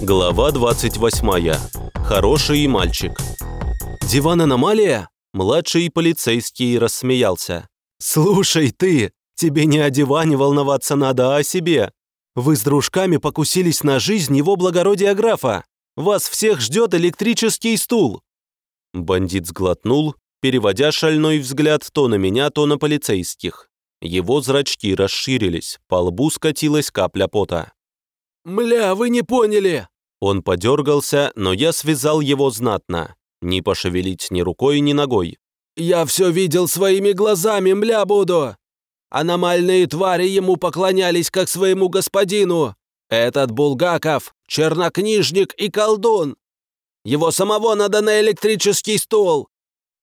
Глава 28. Хороший мальчик. «Диван-аномалия?» Младший полицейский рассмеялся. «Слушай ты, тебе не о диване волноваться надо, а о себе. Вы с дружками покусились на жизнь его благородия графа. Вас всех ждет электрический стул». Бандит сглотнул, переводя шальной взгляд то на меня, то на полицейских. Его зрачки расширились, по лбу скатилась капля пота. «Мля, вы не поняли!» Он подергался, но я связал его знатно. Не пошевелить ни рукой, ни ногой. «Я все видел своими глазами, мля буду! Аномальные твари ему поклонялись как своему господину! Этот Булгаков — чернокнижник и колдун! Его самого надо на электрический стол!»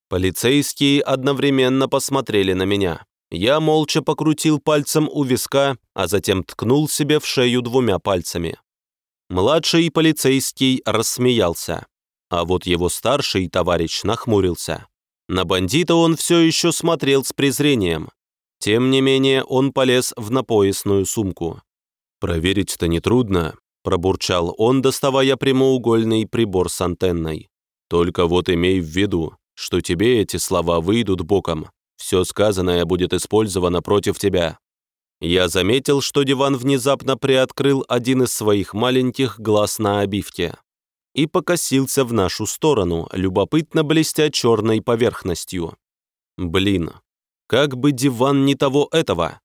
Полицейские одновременно посмотрели на меня. Я молча покрутил пальцем у виска, а затем ткнул себе в шею двумя пальцами. Младший полицейский рассмеялся, а вот его старший товарищ нахмурился. На бандита он все еще смотрел с презрением. Тем не менее, он полез в напоясную сумку. «Проверить-то нетрудно», – пробурчал он, доставая прямоугольный прибор с антенной. «Только вот имей в виду, что тебе эти слова выйдут боком, все сказанное будет использовано против тебя». Я заметил, что диван внезапно приоткрыл один из своих маленьких глаз на обивке и покосился в нашу сторону, любопытно блестя черной поверхностью. Блин, как бы диван не того этого,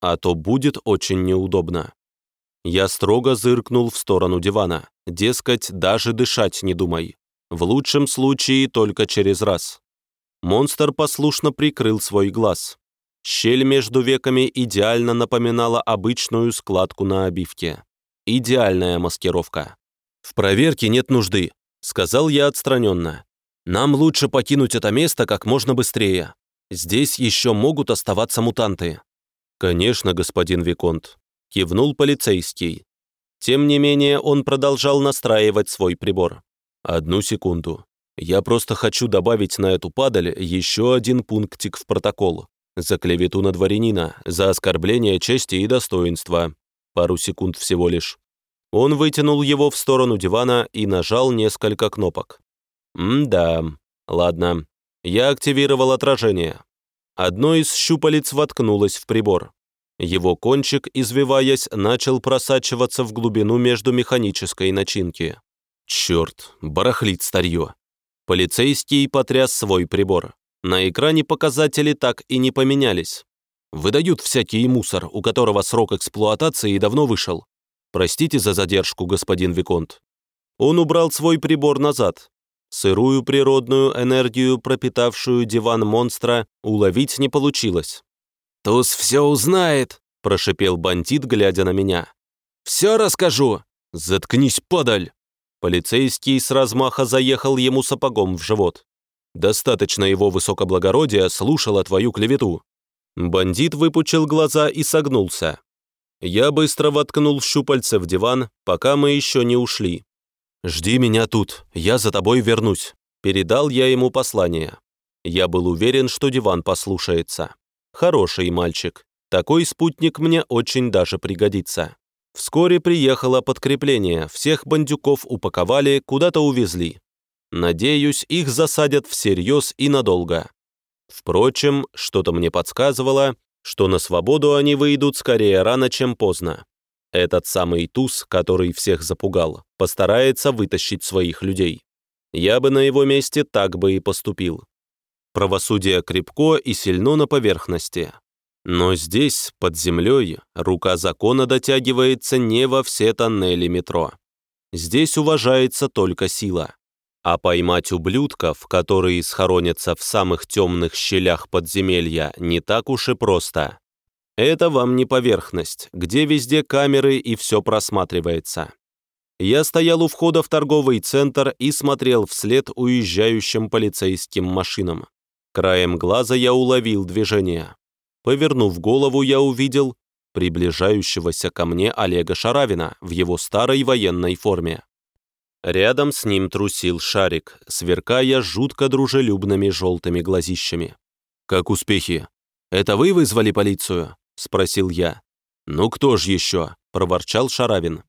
а то будет очень неудобно. Я строго зыркнул в сторону дивана, дескать, даже дышать не думай. В лучшем случае только через раз. Монстр послушно прикрыл свой глаз. Щель между веками идеально напоминала обычную складку на обивке. Идеальная маскировка. «В проверке нет нужды», — сказал я отстраненно. «Нам лучше покинуть это место как можно быстрее. Здесь еще могут оставаться мутанты». «Конечно, господин Виконт», — кивнул полицейский. Тем не менее, он продолжал настраивать свой прибор. «Одну секунду. Я просто хочу добавить на эту падаль еще один пунктик в протокол. За клевету на дворянина, за оскорбление чести и достоинства. Пару секунд всего лишь. Он вытянул его в сторону дивана и нажал несколько кнопок. М-да, ладно. Я активировал отражение. Одно из щупалец воткнулось в прибор. Его кончик, извиваясь, начал просачиваться в глубину между механической начинки. Черт, барахлит старье. Полицейский потряс свой прибор. На экране показатели так и не поменялись. Выдают всякий мусор, у которого срок эксплуатации давно вышел. Простите за задержку, господин Виконт. Он убрал свой прибор назад. Сырую природную энергию, пропитавшую диван монстра, уловить не получилось. «Туз все узнает», – прошипел бандит, глядя на меня. «Все расскажу!» «Заткнись, подаль!» Полицейский с размаха заехал ему сапогом в живот. «Достаточно его высокоблагородия слушала твою клевету». Бандит выпучил глаза и согнулся. Я быстро воткнул щупальце в диван, пока мы еще не ушли. «Жди меня тут, я за тобой вернусь», – передал я ему послание. Я был уверен, что диван послушается. Хороший мальчик. Такой спутник мне очень даже пригодится. Вскоре приехало подкрепление, всех бандюков упаковали, куда-то увезли. Надеюсь, их засадят всерьез и надолго. Впрочем, что-то мне подсказывало, что на свободу они выйдут скорее рано, чем поздно. Этот самый туз, который всех запугал, постарается вытащить своих людей. Я бы на его месте так бы и поступил. Правосудие крепко и сильно на поверхности, но здесь, под землей, рука закона дотягивается не во все тоннели метро. Здесь уважается только сила. А поймать ублюдков, которые схоронятся в самых темных щелях подземелья, не так уж и просто. Это вам не поверхность, где везде камеры и все просматривается. Я стоял у входа в торговый центр и смотрел вслед уезжающим полицейским машинам. Краем глаза я уловил движение. Повернув голову, я увидел приближающегося ко мне Олега Шаравина в его старой военной форме. Рядом с ним трусил шарик, сверкая жутко дружелюбными желтыми глазищами. «Как успехи? Это вы вызвали полицию?» – спросил я. «Ну кто ж еще?» – проворчал Шаравин.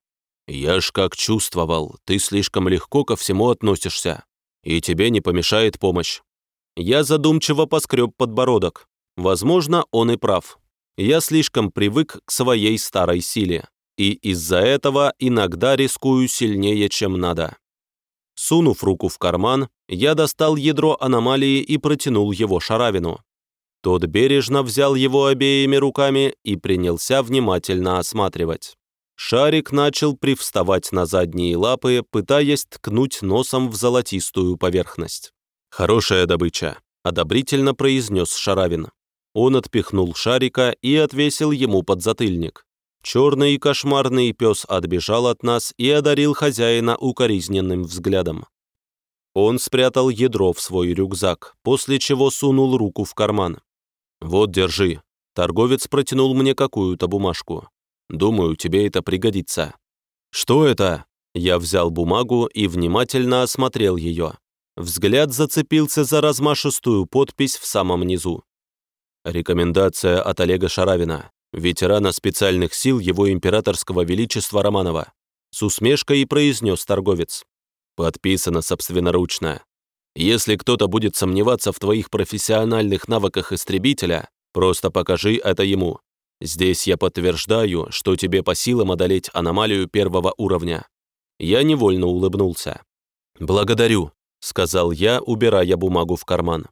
«Я ж как чувствовал, ты слишком легко ко всему относишься, и тебе не помешает помощь». Я задумчиво поскреб подбородок. Возможно, он и прав. Я слишком привык к своей старой силе, и из-за этого иногда рискую сильнее, чем надо. Сунув руку в карман, я достал ядро аномалии и протянул его Шаравину. Тот бережно взял его обеими руками и принялся внимательно осматривать. Шарик начал привставать на задние лапы, пытаясь ткнуть носом в золотистую поверхность. «Хорошая добыча», — одобрительно произнес Шаравин. Он отпихнул шарика и отвесил ему подзатыльник. Черный и кошмарный пес отбежал от нас и одарил хозяина укоризненным взглядом. Он спрятал ядро в свой рюкзак, после чего сунул руку в карман. «Вот, держи». Торговец протянул мне какую-то бумажку. «Думаю, тебе это пригодится». «Что это?» Я взял бумагу и внимательно осмотрел ее. Взгляд зацепился за размашистую подпись в самом низу. Рекомендация от Олега Шаравина ветерана специальных сил его императорского величества Романова. С усмешкой и произнес торговец. Подписано собственноручно. Если кто-то будет сомневаться в твоих профессиональных навыках истребителя, просто покажи это ему. Здесь я подтверждаю, что тебе по силам одолеть аномалию первого уровня. Я невольно улыбнулся. «Благодарю», — сказал я, убирая бумагу в карман.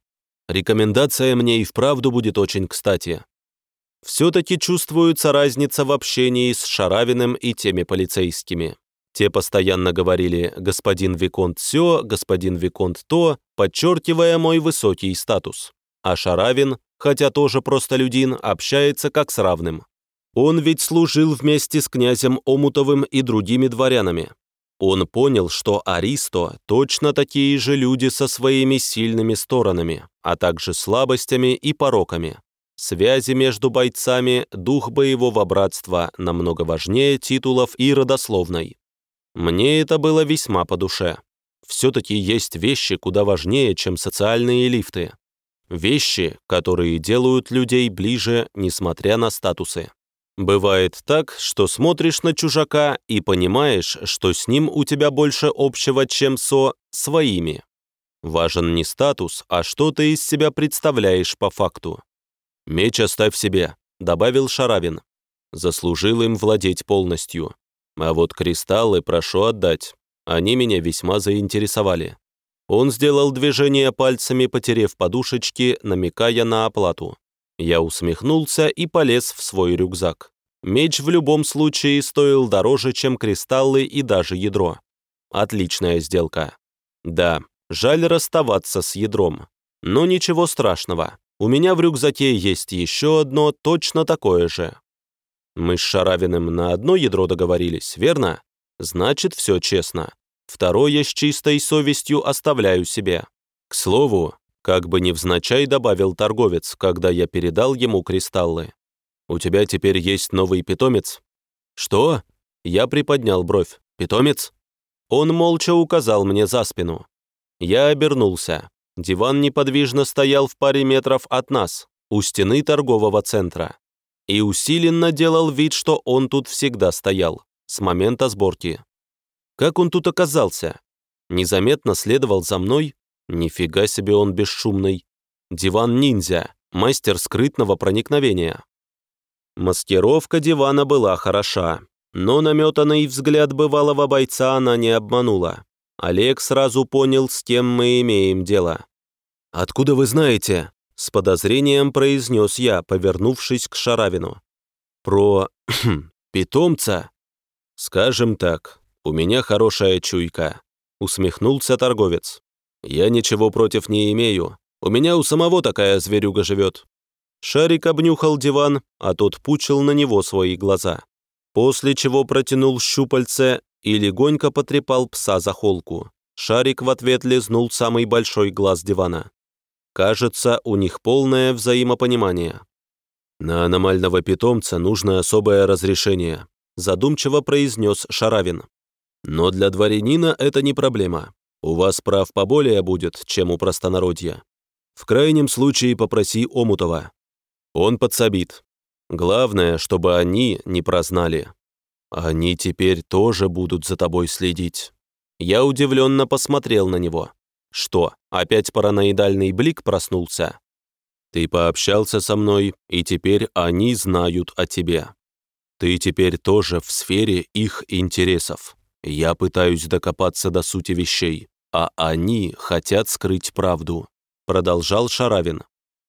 «Рекомендация мне и вправду будет очень кстати все-таки чувствуется разница в общении с Шаравиным и теми полицейскими. Те постоянно говорили «господин Виконт сё», «господин Виконт то», подчеркивая мой высокий статус. А Шаравин, хотя тоже простолюдин, общается как с равным. Он ведь служил вместе с князем Омутовым и другими дворянами. Он понял, что Аристо точно такие же люди со своими сильными сторонами, а также слабостями и пороками. Связи между бойцами, дух боевого братства намного важнее титулов и родословной. Мне это было весьма по душе. Все-таки есть вещи куда важнее, чем социальные лифты. Вещи, которые делают людей ближе, несмотря на статусы. Бывает так, что смотришь на чужака и понимаешь, что с ним у тебя больше общего, чем со своими. Важен не статус, а что ты из себя представляешь по факту. «Меч оставь себе», — добавил Шаравин. «Заслужил им владеть полностью. А вот кристаллы прошу отдать. Они меня весьма заинтересовали». Он сделал движение пальцами, потерев подушечки, намекая на оплату. Я усмехнулся и полез в свой рюкзак. Меч в любом случае стоил дороже, чем кристаллы и даже ядро. Отличная сделка. Да, жаль расставаться с ядром. Но ничего страшного. У меня в рюкзаке есть еще одно, точно такое же. Мы с Шаравиным на одно ядро договорились, верно? Значит, все честно. Второе с чистой совестью оставляю себе. К слову, как бы невзначай добавил торговец, когда я передал ему кристаллы. «У тебя теперь есть новый питомец?» «Что?» Я приподнял бровь. «Питомец?» Он молча указал мне за спину. Я обернулся. Диван неподвижно стоял в паре метров от нас, у стены торгового центра. И усиленно делал вид, что он тут всегда стоял, с момента сборки. Как он тут оказался? Незаметно следовал за мной? Нифига себе он бесшумный. Диван-ниндзя, мастер скрытного проникновения. Маскировка дивана была хороша, но наметанный взгляд бывалого бойца она не обманула. Олег сразу понял, с кем мы имеем дело. «Откуда вы знаете?» — с подозрением произнес я, повернувшись к Шаравину. «Про... питомца?» «Скажем так, у меня хорошая чуйка», — усмехнулся торговец. «Я ничего против не имею. У меня у самого такая зверюга живет». Шарик обнюхал диван, а тот пучил на него свои глаза. После чего протянул щупальце и легонько потрепал пса за холку. Шарик в ответ лизнул самый большой глаз дивана. Кажется, у них полное взаимопонимание. На аномального питомца нужно особое разрешение, задумчиво произнес Шаравин. Но для дворянина это не проблема. У вас прав поболее будет, чем у простонародья. В крайнем случае попроси Омутова. Он подсобит. Главное, чтобы они не прознали. Они теперь тоже будут за тобой следить. Я удивленно посмотрел на него. Что, опять параноидальный блик проснулся? Ты пообщался со мной, и теперь они знают о тебе. Ты теперь тоже в сфере их интересов. Я пытаюсь докопаться до сути вещей, а они хотят скрыть правду», — продолжал Шаравин.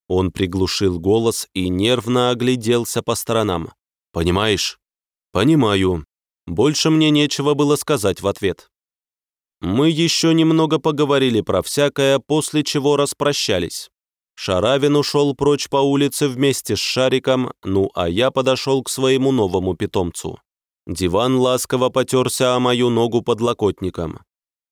Он приглушил голос и нервно огляделся по сторонам. «Понимаешь?» «Понимаю. Больше мне нечего было сказать в ответ». Мы еще немного поговорили про всякое, после чего распрощались. Шаравин ушел прочь по улице вместе с Шариком, ну а я подошел к своему новому питомцу. Диван ласково потерся о мою ногу подлокотником.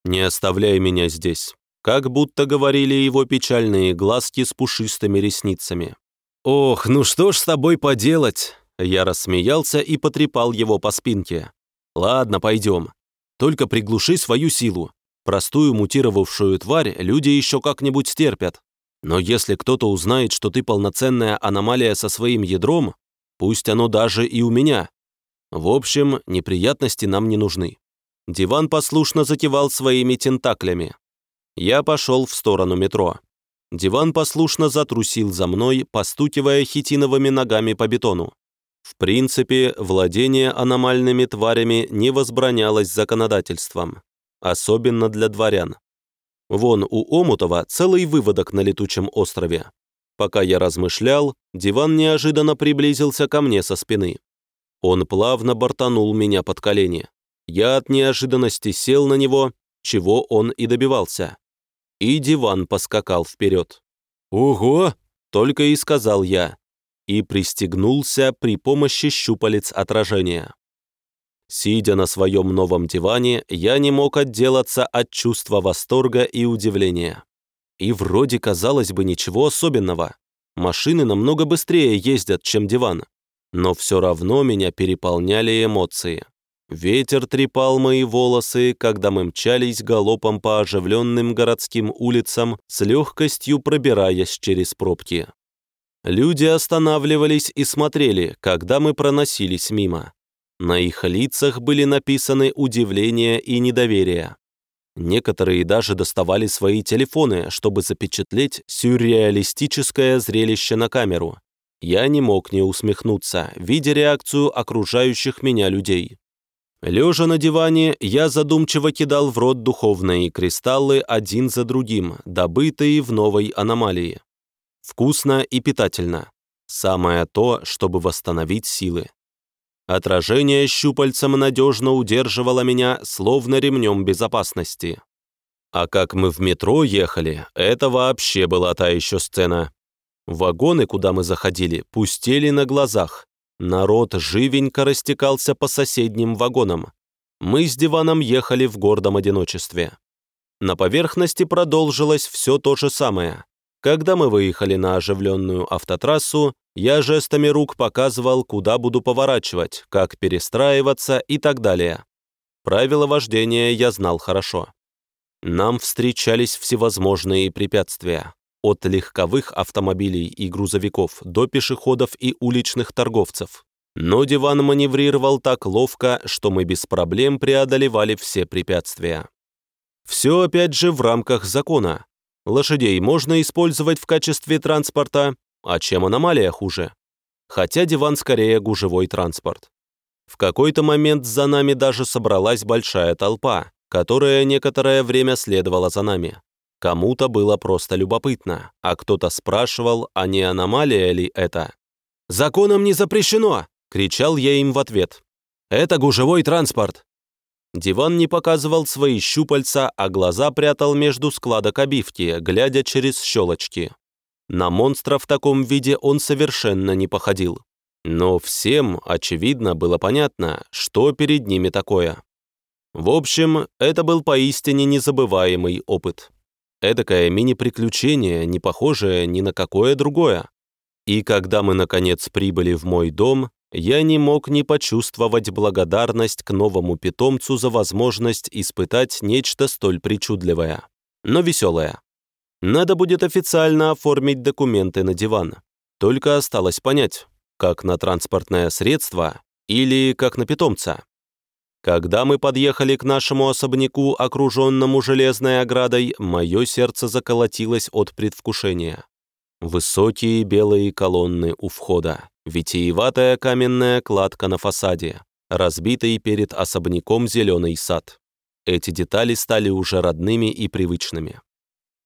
«Не оставляй меня здесь», как будто говорили его печальные глазки с пушистыми ресницами. «Ох, ну что ж с тобой поделать?» Я рассмеялся и потрепал его по спинке. «Ладно, пойдем. Только приглуши свою силу. Простую мутировавшую тварь люди еще как-нибудь стерпят. Но если кто-то узнает, что ты полноценная аномалия со своим ядром, пусть оно даже и у меня. В общем, неприятности нам не нужны». Диван послушно закивал своими тентаклями. Я пошел в сторону метро. Диван послушно затрусил за мной, постукивая хитиновыми ногами по бетону. В принципе, владение аномальными тварями не возбранялось законодательством, особенно для дворян. Вон у Омутова целый выводок на летучем острове. Пока я размышлял, диван неожиданно приблизился ко мне со спины. Он плавно бортанул меня под колени. Я от неожиданности сел на него, чего он и добивался. И диван поскакал вперед. «Ого!» — только и сказал я. И пристегнулся при помощи щупалец отражения. Сидя на своем новом диване, я не мог отделаться от чувства восторга и удивления. И вроде, казалось бы, ничего особенного. Машины намного быстрее ездят, чем диван. Но все равно меня переполняли эмоции. Ветер трепал мои волосы, когда мы мчались галопом по оживленным городским улицам, с легкостью пробираясь через пробки. Люди останавливались и смотрели, когда мы проносились мимо. На их лицах были написаны удивление и недоверие. Некоторые даже доставали свои телефоны, чтобы запечатлеть сюрреалистическое зрелище на камеру. Я не мог не усмехнуться, видя реакцию окружающих меня людей. Лежа на диване, я задумчиво кидал в рот духовные кристаллы один за другим, добытые в новой аномалии. Вкусно и питательно. Самое то, чтобы восстановить силы. Отражение щупальцем надежно удерживало меня, словно ремнем безопасности. А как мы в метро ехали, это вообще была та еще сцена. Вагоны, куда мы заходили, пустели на глазах. Народ живенько растекался по соседним вагонам. Мы с диваном ехали в гордом одиночестве. На поверхности продолжилось все то же самое. Когда мы выехали на оживленную автотрассу, я жестами рук показывал, куда буду поворачивать, как перестраиваться и так далее. Правила вождения я знал хорошо. Нам встречались всевозможные препятствия. От легковых автомобилей и грузовиков до пешеходов и уличных торговцев. Но диван маневрировал так ловко, что мы без проблем преодолевали все препятствия. Все опять же в рамках закона, Лошадей можно использовать в качестве транспорта, а чем аномалия хуже? Хотя диван скорее гужевой транспорт. В какой-то момент за нами даже собралась большая толпа, которая некоторое время следовала за нами. Кому-то было просто любопытно, а кто-то спрашивал, а не аномалия ли это. «Законом не запрещено!» — кричал я им в ответ. «Это гужевой транспорт. Диван не показывал свои щупальца, а глаза прятал между складок обивки, глядя через щелочки. На монстра в таком виде он совершенно не походил. Но всем, очевидно, было понятно, что перед ними такое. В общем, это был поистине незабываемый опыт. Эдакое мини-приключение, не похожее ни на какое другое. И когда мы, наконец, прибыли в мой дом, я не мог не почувствовать благодарность к новому питомцу за возможность испытать нечто столь причудливое, но веселое. Надо будет официально оформить документы на диван. Только осталось понять, как на транспортное средство или как на питомца. Когда мы подъехали к нашему особняку, окруженному железной оградой, мое сердце заколотилось от предвкушения. Высокие белые колонны у входа, витиеватая каменная кладка на фасаде, разбитый перед особняком зеленый сад. Эти детали стали уже родными и привычными.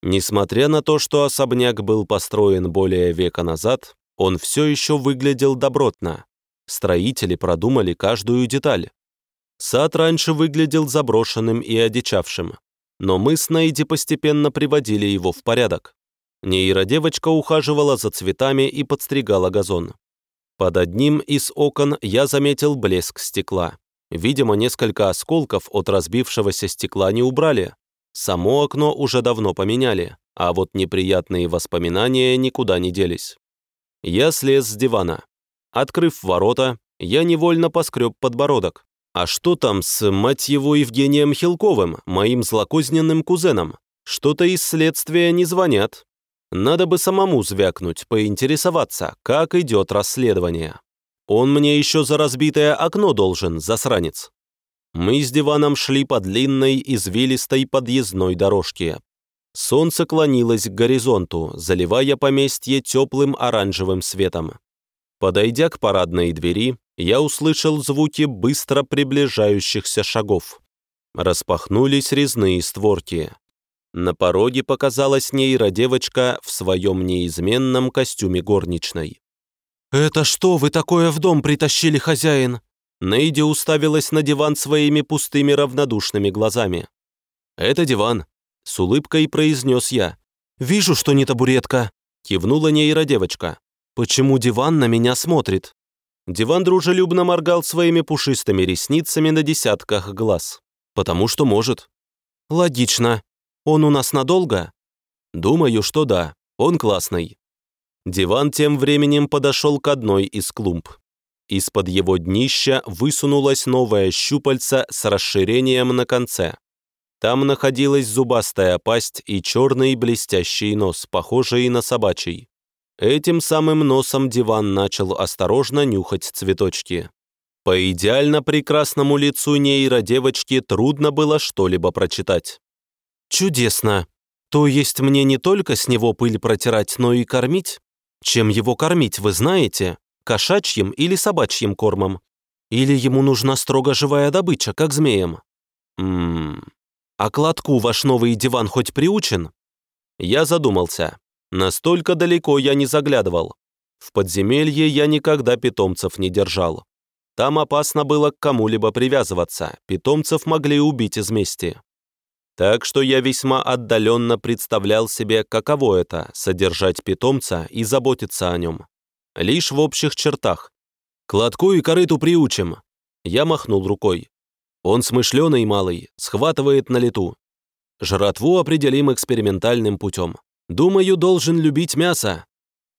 Несмотря на то, что особняк был построен более века назад, он все еще выглядел добротно. Строители продумали каждую деталь. Сад раньше выглядел заброшенным и одичавшим, но мы с Нейди постепенно приводили его в порядок. Нейродевочка ухаживала за цветами и подстригала газон. Под одним из окон я заметил блеск стекла. Видимо, несколько осколков от разбившегося стекла не убрали. Само окно уже давно поменяли, а вот неприятные воспоминания никуда не делись. Я слез с дивана. Открыв ворота, я невольно поскреб подбородок. А что там с, мать его, Евгением Хилковым, моим злокозненным кузеном? Что-то из следствия не звонят. Надо бы самому звякнуть, поинтересоваться, как идет расследование. Он мне еще за разбитое окно должен, засранец. Мы с диваном шли по длинной, извилистой подъездной дорожке. Солнце клонилось к горизонту, заливая поместье теплым оранжевым светом. Подойдя к парадной двери, я услышал звуки быстро приближающихся шагов. Распахнулись резные створки. На пороге показалась нейродевочка в своем неизменном костюме горничной. «Это что вы такое в дом притащили, хозяин?» Нейди уставилась на диван своими пустыми равнодушными глазами. «Это диван», — с улыбкой произнес я. «Вижу, что не табуретка», — кивнула нейродевочка. «Почему диван на меня смотрит?» Диван дружелюбно моргал своими пушистыми ресницами на десятках глаз. «Потому что может». «Логично. Он у нас надолго?» «Думаю, что да. Он классный». Диван тем временем подошел к одной из клумб. Из-под его днища высунулась новая щупальца с расширением на конце. Там находилась зубастая пасть и черный блестящий нос, похожий на собачий. Этим самым носом диван начал осторожно нюхать цветочки. По идеально прекрасному лицу нейродевочки трудно было что-либо прочитать. «Чудесно! То есть мне не только с него пыль протирать, но и кормить? Чем его кормить, вы знаете? Кошачьим или собачьим кормом? Или ему нужна строго живая добыча, как змеям? Ммм... А кладку ваш новый диван хоть приучен?» Я задумался. Настолько далеко я не заглядывал. В подземелье я никогда питомцев не держал. Там опасно было к кому-либо привязываться, питомцев могли убить из мести. Так что я весьма отдаленно представлял себе, каково это – содержать питомца и заботиться о нем. Лишь в общих чертах. Кладку и корыту приучим. Я махнул рукой. Он смышленый малый, схватывает на лету. Жратву определим экспериментальным путем. Думаю, должен любить мясо».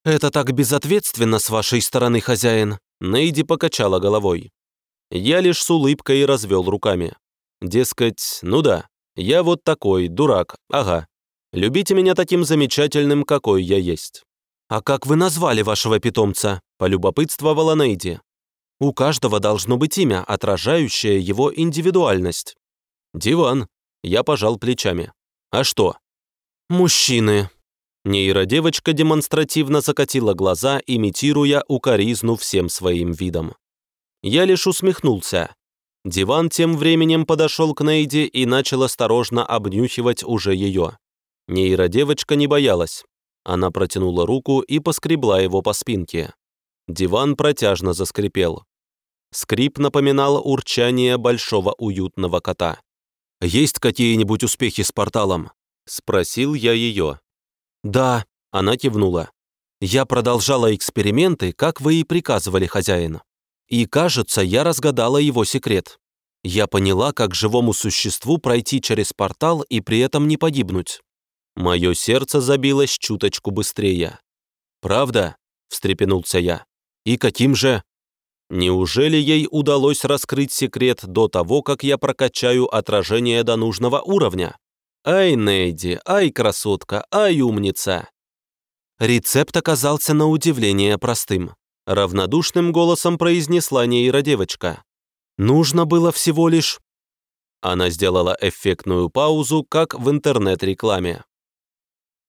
«Это так безответственно с вашей стороны, хозяин», Нейди покачала головой. Я лишь с улыбкой развел руками. Дескать, ну да, я вот такой, дурак, ага. Любите меня таким замечательным, какой я есть. «А как вы назвали вашего питомца?» – полюбопытствовала Нейди. «У каждого должно быть имя, отражающее его индивидуальность». «Диван», – я пожал плечами. «А что?» «Мужчины», Нейродевочка демонстративно закатила глаза, имитируя укоризну всем своим видом. Я лишь усмехнулся. Диван тем временем подошел к Нейде и начал осторожно обнюхивать уже ее. Нейродевочка не боялась. Она протянула руку и поскребла его по спинке. Диван протяжно заскрипел. Скрип напоминал урчание большого уютного кота. «Есть какие-нибудь успехи с порталом?» — спросил я ее. «Да», — она кивнула. «Я продолжала эксперименты, как вы и приказывали, хозяин. И, кажется, я разгадала его секрет. Я поняла, как живому существу пройти через портал и при этом не погибнуть». Мое сердце забилось чуточку быстрее. «Правда?» — встрепенулся я. «И каким же?» Неужели ей удалось раскрыть секрет до того, как я прокачаю отражение до нужного уровня? Ай, Нейди, ай, красотка, ай, умница!» Рецепт оказался на удивление простым. Равнодушным голосом произнесла нейродевочка. Нужно было всего лишь...» Она сделала эффектную паузу, как в интернет-рекламе.